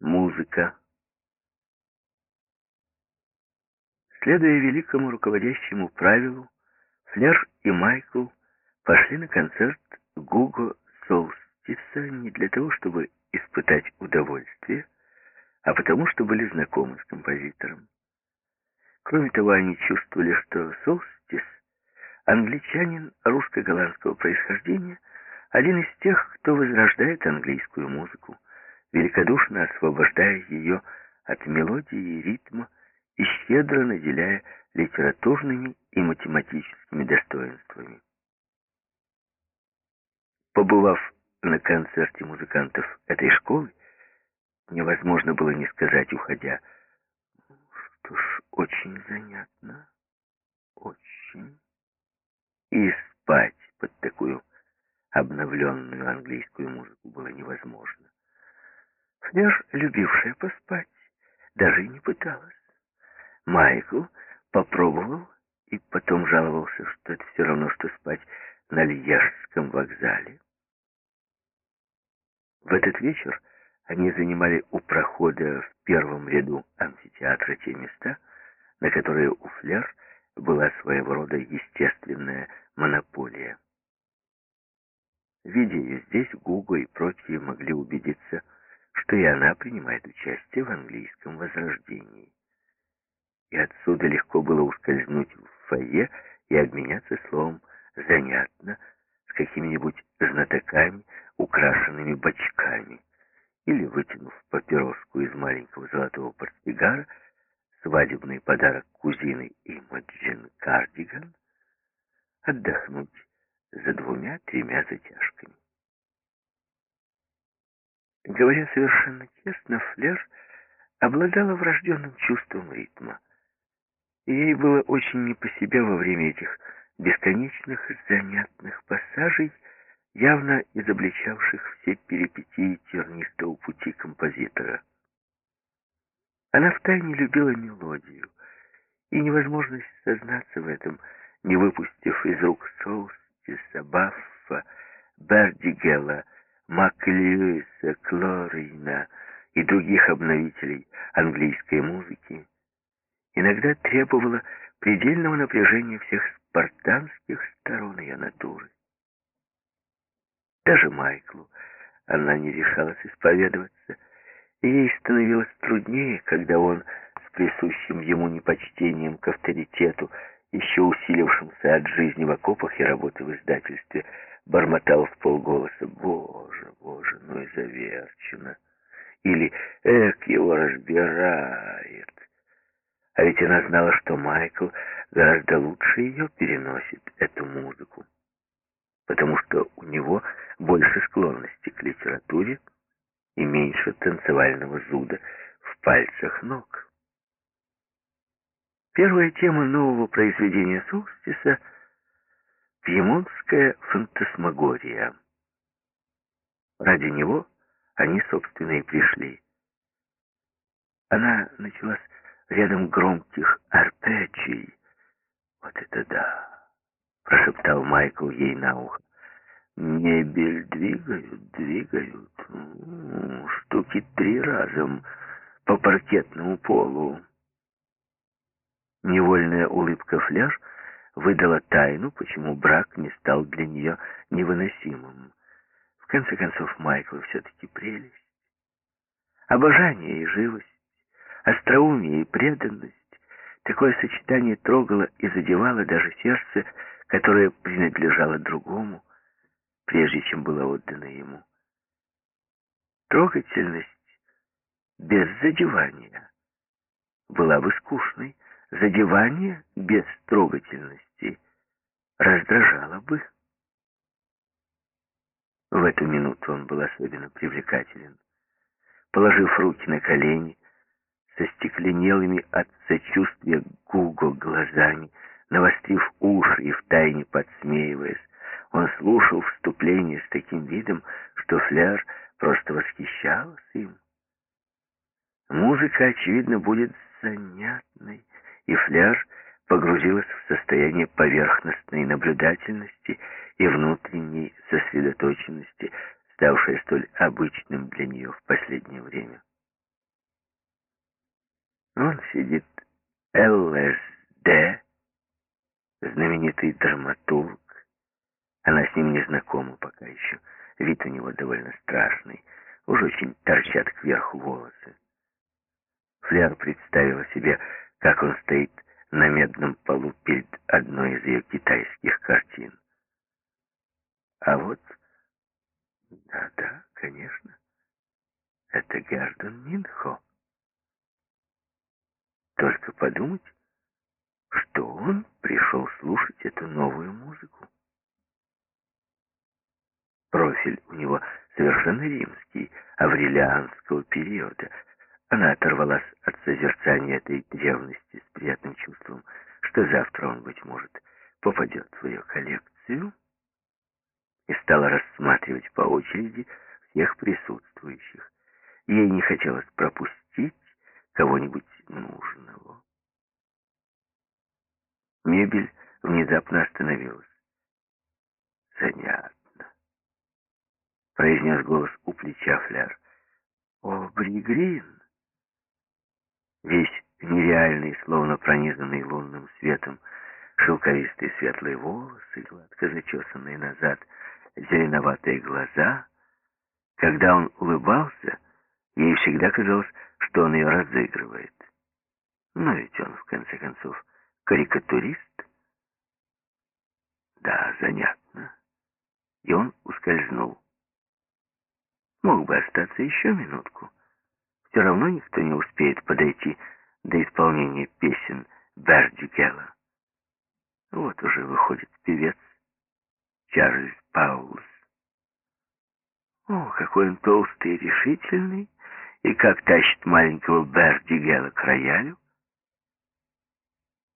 Музыка. Следуя великому руководящему правилу, Флер и Майкл пошли на концерт Гуго Солстиса не для того, чтобы испытать удовольствие, а потому что были знакомы с композитором. Кроме того, они чувствовали, что Солстис, англичанин русско-голландского происхождения, один из тех, кто возрождает английскую музыку, великодушно освобождая ее от мелодии и ритма, и щедро наделяя литературными и математическими достоинствами. Побывав на концерте музыкантов этой школы, невозможно было не сказать, уходя, что ж, очень занятно, очень. И спать под такую обновленную английскую музыку было невозможно. Флеш, любившая поспать, даже и не пыталась. Майкл попробовал и потом жаловался, что это все равно, что спать на Льежском вокзале. В этот вечер они занимали у прохода в первом ряду амфитеатра те места, на которые у Флер была своего рода естественная монополия. Видя ее здесь, Гуго и прочие могли убедиться, что и она принимает участие в английском возрождении и отсюда легко было ускользнуть в фойе и обменяться словом «занятно» с какими-нибудь знатоками, украшенными бочками, или, вытянув папироску из маленького золотого портсигара, свадебный подарок кузины Имаджин Кардиган, отдохнуть за двумя-тремя затяжками. Говоря совершенно честно, Флер обладала врожденным чувством ритма. И ей было очень не по себе во время этих бесконечных занятных пассажей, явно изобличавших все перипетии тернистого пути композитора. Она втайне любила мелодию, и невозможность сознаться в этом, не выпустив из рук Соустиса, Баффа, Бердигела, Макльюиса, Клорина и других обновителей английской музыки, иногда требовала предельного напряжения всех спартанских сторон ее натуры. Даже Майклу она не решалась исповедоваться, и ей становилось труднее, когда он с присущим ему непочтением к авторитету, еще усилившимся от жизни в окопах и работы в издательстве, бормотал в полголоса «Боже, Боже, ну и заверчено!» или «Эк, его разбирает!» А ведь она знала, что Майкл гораздо лучше ее переносит, эту музыку. Потому что у него больше склонности к литературе и меньше танцевального зуда в пальцах ног. Первая тема нового произведения Солстиса — пьемонтская фантасмагория. Ради него они, собственно, и пришли. Она началась рядом громких арпеджий. «Вот это да!» — прошептал Майкл ей на ухо. «Мебель двигают, двигают. Ну, штуки три разом по паркетному полу». Невольная улыбка Фляж выдала тайну, почему брак не стал для нее невыносимым. В конце концов, Майкл все-таки прелесть. Обожание и живость остроумие и преданность. Такое сочетание трогало и задевало даже сердце, которое принадлежало другому, прежде чем было отдано ему. Трогательность без задевания была бы скучной, задевание без трогательности раздражало бы. В эту минуту он был особенно привлекателен. Положив руки на колени, со стекленелыми от сочувствия Гуго глазами, навострив уши и втайне подсмеиваясь, он слушал вступление с таким видом, что Фляр просто восхищалась им. Музыка, очевидно, будет занятной, и Фляр погрузилась в состояние поверхностной наблюдательности и внутренней сосредоточенности, ставшее столь обычным для нее в последнее время. Он сидит ЛСД, знаменитый драматург. Она с ним не знакома пока еще. Вид у него довольно страшный. Уж очень торчат кверху волосы. Флер представила себе, как он стоит на медном полу перед одной из ее китайских картин. А вот, да-да, конечно, это Гердон Минхо. Только подумать, что он пришел слушать эту новую музыку. Профиль у него совершенно римский, аврелианского периода. Она оторвалась от созерцания этой древности с приятным чувством, что завтра он, быть может, попадет в ее коллекцию, и стала рассматривать по очереди всех присутствующих. Ей не хотелось пропустить кого-нибудь нужного. Мебель внезапно остановилась. «Занятно», — произнес голос у плеча Фляр. «О, Бригрин!» Весь нереальный, словно пронизанный лунным светом, шелковистые светлые волосы, гладко зачесанные назад, зеленоватые глаза. Когда он улыбался, ей всегда казалось, что он ее разыгрывает. Но ведь он, в конце концов, карикатурист. Да, занятно. И он ускользнул. Мог бы остаться еще минутку. Все равно никто не успеет подойти до исполнения песен Бердюгела. Вот уже выходит певец Чарльз Паулс. О, какой он толстый и решительный, и как тащит маленького Бердюгела к роялю.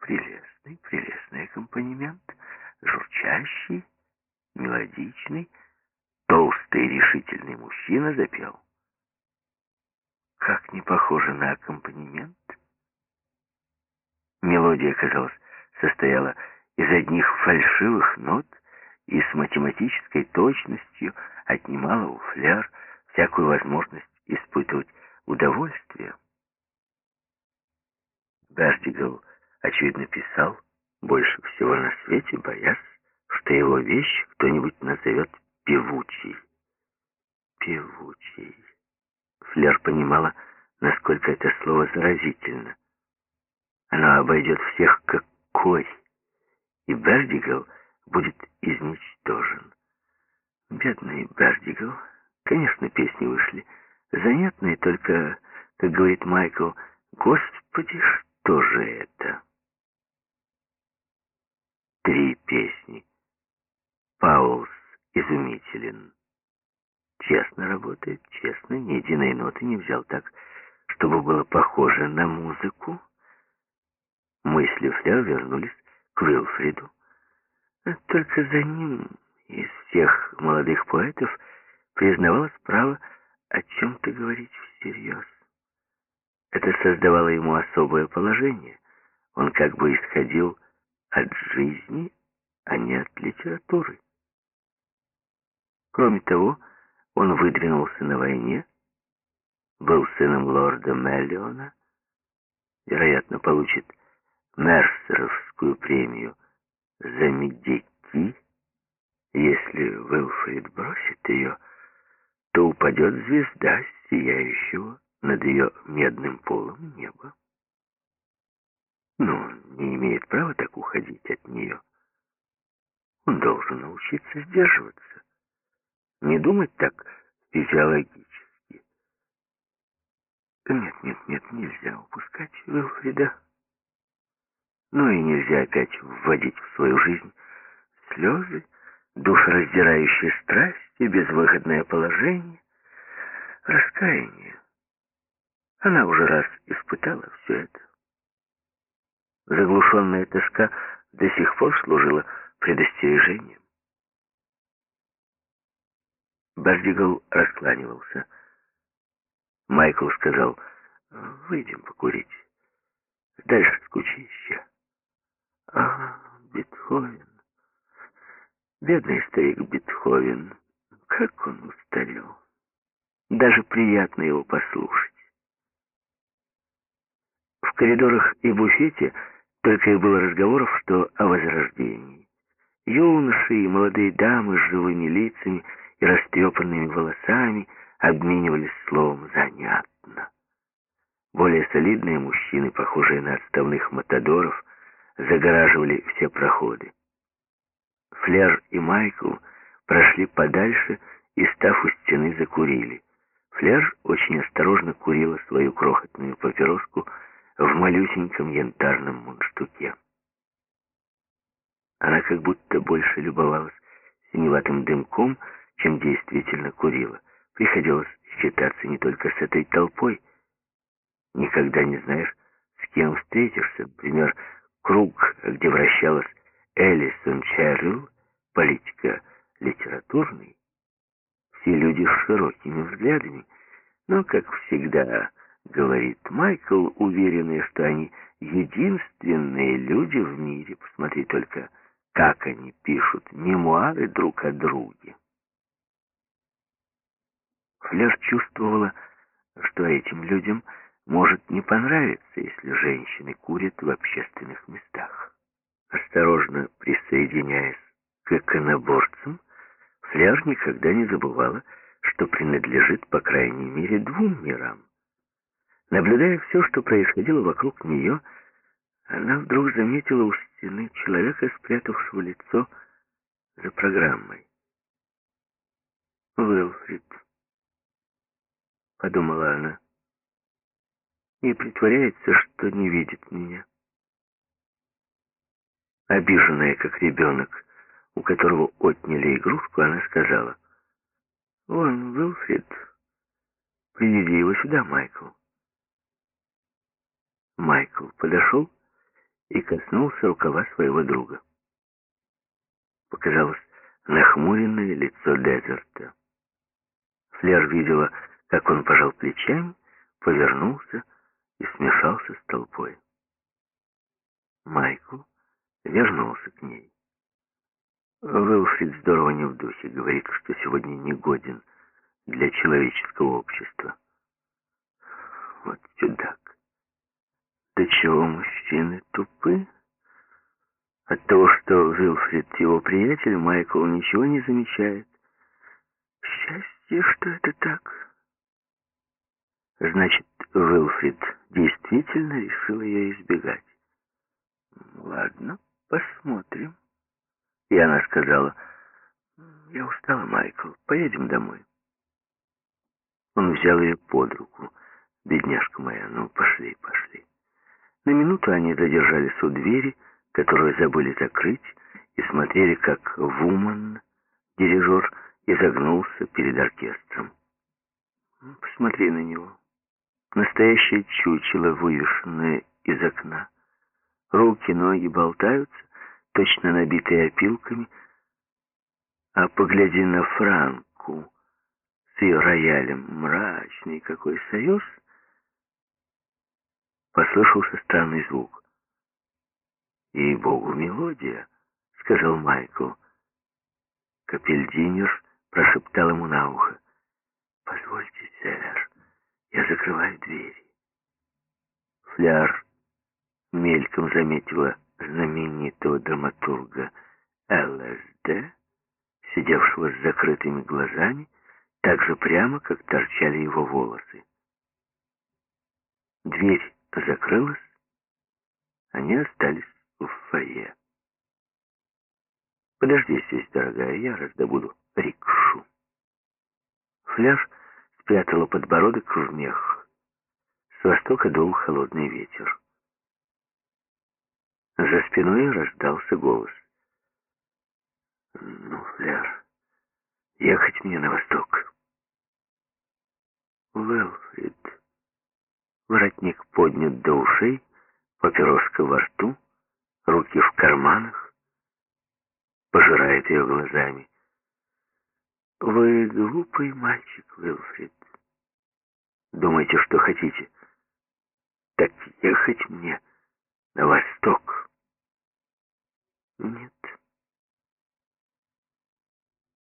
Прелестный, прелестный аккомпанемент, журчащий, мелодичный, толстый и решительный мужчина запел. Как не похоже на аккомпанемент. Мелодия, казалось, состояла из одних фальшивых нот и с математической точностью отнимала у фляр всякую возможность испытывать удовольствие. Бердигал, очевидно, писал больше всего на свете, боясь, что его вещь кто-нибудь назовет певучей. Певучей. Флер понимала, насколько это слово заразительно. Оно обойдет всех как корь, и Бердигал будет изничтожен. Бедный Бердигал. Конечно, песни вышли занятные, только, как говорит Майкл, «Господи, что же это?» Три песни. Паулс изумителен. Работает, честно, ни единой ноты не взял так, чтобы было похоже на музыку. Мысли Флер вернулись к Уилфриду. Только за ним из всех молодых поэтов признавалось право о чем-то говорить всерьез. Это создавало ему особое положение. Он как бы исходил от жизни, а не от литературы. Кроме того, он выдвинулся на войне, был сыном лорда Меллиона, вероятно, получит Мерсеровскую премию за медики. Если Уилфрид бросит ее, то упадет звезда сияющего над ее медным полом неба. Но он не имеет права так уходить от нее. Он должен научиться сдерживаться, не думать так физиологически. Нет, нет, нет, нельзя упускать Уилфрида. Ну и нельзя опять вводить в свою жизнь слезы, душераздирающие страсти, безвыходное положение, раскаяние. Она уже раз испытала все это. Заглушенная тоска до сих пор служила предостережением. Бардигал раскланивался. Майкл сказал, выйдем покурить. Дальше скучище. А, Бетховен. Бедный старик Бетховен. Как он устарел. Даже приятно его послушать. В коридорах и буфете только и было разговоров, что о возрождении. Юноши и молодые дамы с живыми лицами и растрепанными волосами обменивались словом «занятно». Более солидные мужчины, похожие на отставных матадоров, загораживали все проходы. Флер и Майкл прошли подальше и, став у стены, закурили. Флер очень осторожно курила свою крохотную папироску в малюсеньком янтарном мундштуке. Она как будто больше любовалась синеватым дымком, чем действительно курила. Приходилось считаться не только с этой толпой. Никогда не знаешь, с кем встретишься. Например, круг, где вращалась Элисон Черрилл, политика литературный. Все люди с широкими взглядами, но, как всегда, говорит Майкл, уверенный, что они единственные люди в мире. Посмотри только, как они пишут мемуары друг о друге. Флер чувствовала, что этим людям может не понравиться, если женщины курят в общественных местах. Осторожно присоединяясь к иконоборцам, Флер никогда не забывала, что принадлежит, по крайней мере, двум мирам. Наблюдая все, что происходило вокруг нее, она вдруг заметила у стены человека, спрятавшего лицо за программой. «Уилфрид», — подумала она, — «и притворяется, что не видит меня». Обиженная, как ребенок, у которого отняли игрушку, она сказала, «Вон, Уилфрид, приведи его сюда, Майкл». Майкл подошел и коснулся рукава своего друга. Показалось нахмуренное лицо Дезерта. Флер видела, как он пожал плечами, повернулся и смешался с толпой. Майкл вернулся к ней. Уилфрид здорово не в духе, говорит, что сегодня не годен для человеческого общества. Вот чудак. До чего мужчины тупы? От того, что Уилфрид его приятель, Майкл ничего не замечает. Счастье, что это так. Значит, Уилфрид действительно решил ее избегать. Ладно, посмотрим. И она сказала, я устала, Майкл, поедем домой. Он взял ее под руку. Бедняжка моя, ну пошли, пошли. На минуту они задержались у двери, которую забыли закрыть, и смотрели, как Вуман, дирижер, изогнулся перед оркестром. Посмотри на него. Настоящее чучело, вывешенное из окна. Руки, ноги болтаются, точно набитые опилками. А погляди на Франку с ее роялем. Мрачный какой союз — послышался странный звук. «Ей-богу, мелодия!» — сказал Майкл. Капельдинер прошептал ему на ухо. «Позвольте, сэр, я закрываю двери». Фляр мельком заметила знаменитого драматурга ЛСД, сидевшего с закрытыми глазами, так же прямо, как торчали его волосы. Дверь закрылась, они остались в фойе. «Подожди здесь, дорогая, я раздобуду рикшу». Фляж спрятала подбородок в мех. С востока дул холодный ветер. За спиной раздался голос. «Ну, Фляж, ехать мне на восток». «Уэлфрид», Воротник поднят до ушей, папироска во рту, руки в карманах, пожирает ее глазами. Вы глупый мальчик, Уилфрид. Думаете, что хотите? Так ехать мне на восток. Нет.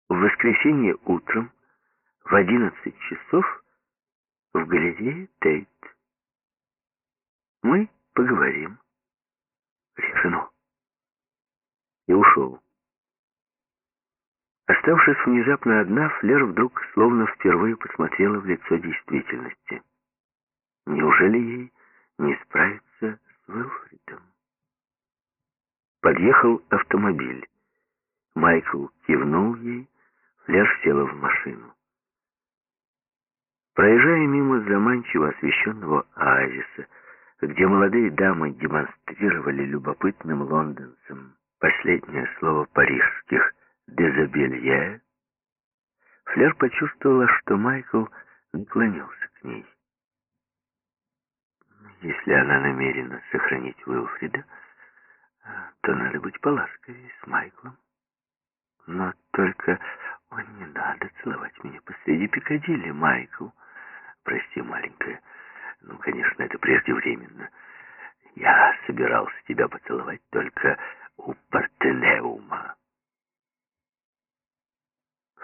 В воскресенье утром в одиннадцать часов в галерее Тейт мы поговорим. Решено. И ушел. Оставшись внезапно одна, Флер вдруг словно впервые посмотрела в лицо действительности. Неужели ей не справиться с Уилфридом? Подъехал автомобиль. Майкл кивнул ей, Флер села в машину. Проезжая мимо заманчиво освещенного оазиса, где молодые дамы демонстрировали любопытным лондонцам последнее слово парижских «дезобелье», Флер почувствовала, что Майкл наклонился к ней. Если она намерена сохранить Уилфрида, то надо быть поласковее с Майклом. Но только... Ой, не надо целовать меня посреди Пикадилли, Майкл. Прости, маленькая. Ну, конечно, это преждевременно. Я собирался тебя поцеловать только у Партенеума.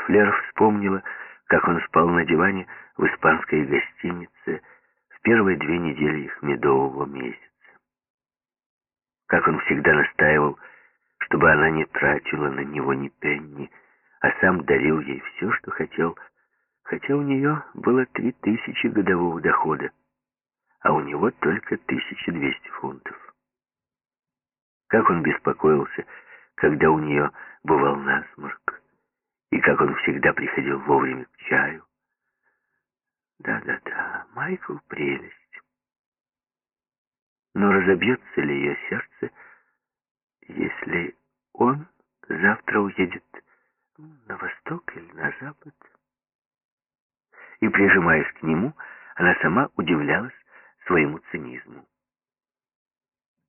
Флер вспомнила, как он спал на диване в испанской гостинице в первые две недели их медового месяца. Как он всегда настаивал, чтобы она не тратила на него ни пенни, а сам дарил ей все, что хотел, хотя у нее было три тысячи годового дохода, а у него только 1200 фунтов. Как он беспокоился, когда у нее бывал насморк, и как он всегда приходил вовремя к чаю. Да-да-да, Майкл — прелесть. Но разобьется ли ее сердце, если он завтра уедет на восток или на запад? И, прижимаясь к нему, она сама удивлялась своему цинизму.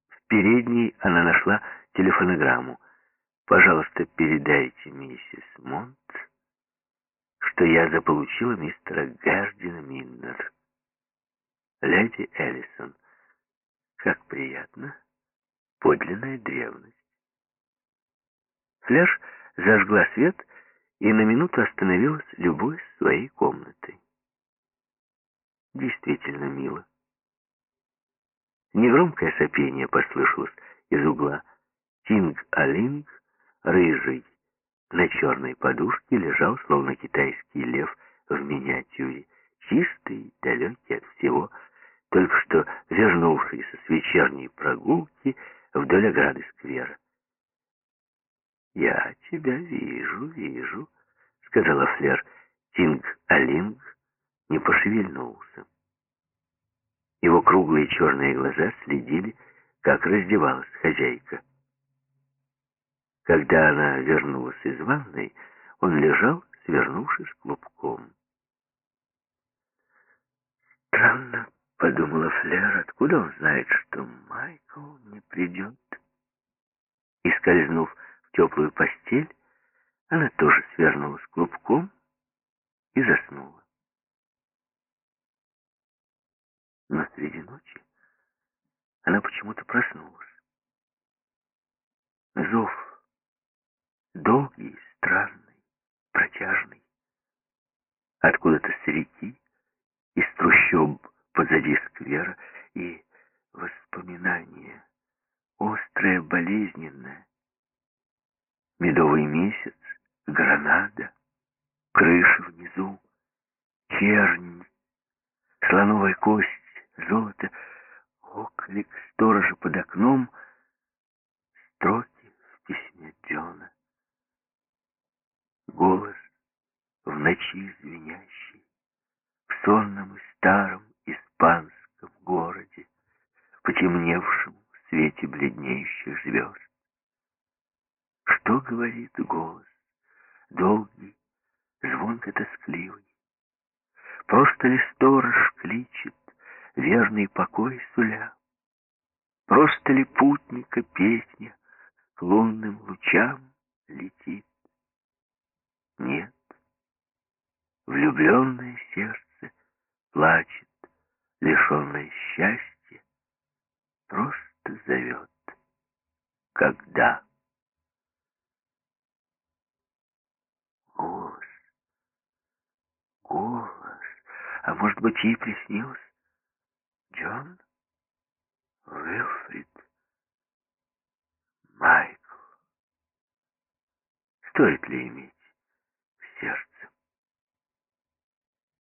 В передней она нашла телефонограмму. «Пожалуйста, передайте миссис Монт, что я заполучила мистера Гардина Миннер. Леди Эллисон, как приятно, подлинная древность». Фляж зажгла свет и на минуту остановилась, любой своей комнатой. Действительно мило. Негромкое сопение послышалось из угла. Тинг-алинг, рыжий, на черной подушке лежал, словно китайский лев в миниатюре, чистый, далекий от всего, только что вернувшийся с вечерней прогулки вдоль ограды сквера. «Я тебя вижу, вижу», — сказала Флер. Тинг-алинг не пошевельнулся. Его круглые черные глаза следили, как раздевалась хозяйка. Когда она вернулась из ванной, он лежал, свернувшись клубком. «Странно», — подумала Флер, — «откуда он знает, что Майкл не придет?» И, скользнув в теплую постель, она тоже свернулась клубком и заснула. Но среди ночи она почему-то проснулась. Зов, долгий, странный, протяжный, откуда-то с реки, из трущоб позади сквера, и воспоминание, острое, болезненное, медовый месяц, гранада, крыша внизу, чернь, слоновая кость, золото, оклик сторожа под окном, строки в письме Джона. Голос в ночи звенящий, в сонном и старом испанском городе, потемневшем в свете бледнеющих звезд. Что говорит голос? Долгий, звонко-тоскливый. Просто ли сторож кличет, верный покой суля? Просто ли путника песня к лунным лучам летит? Нет. Влюбленное сердце плачет, лишенное счастья, просто зовет. Когда? Голос. Голос. А может быть, ей приснилось? Джон? Уилфрид. Майкл. Стоит ли иметь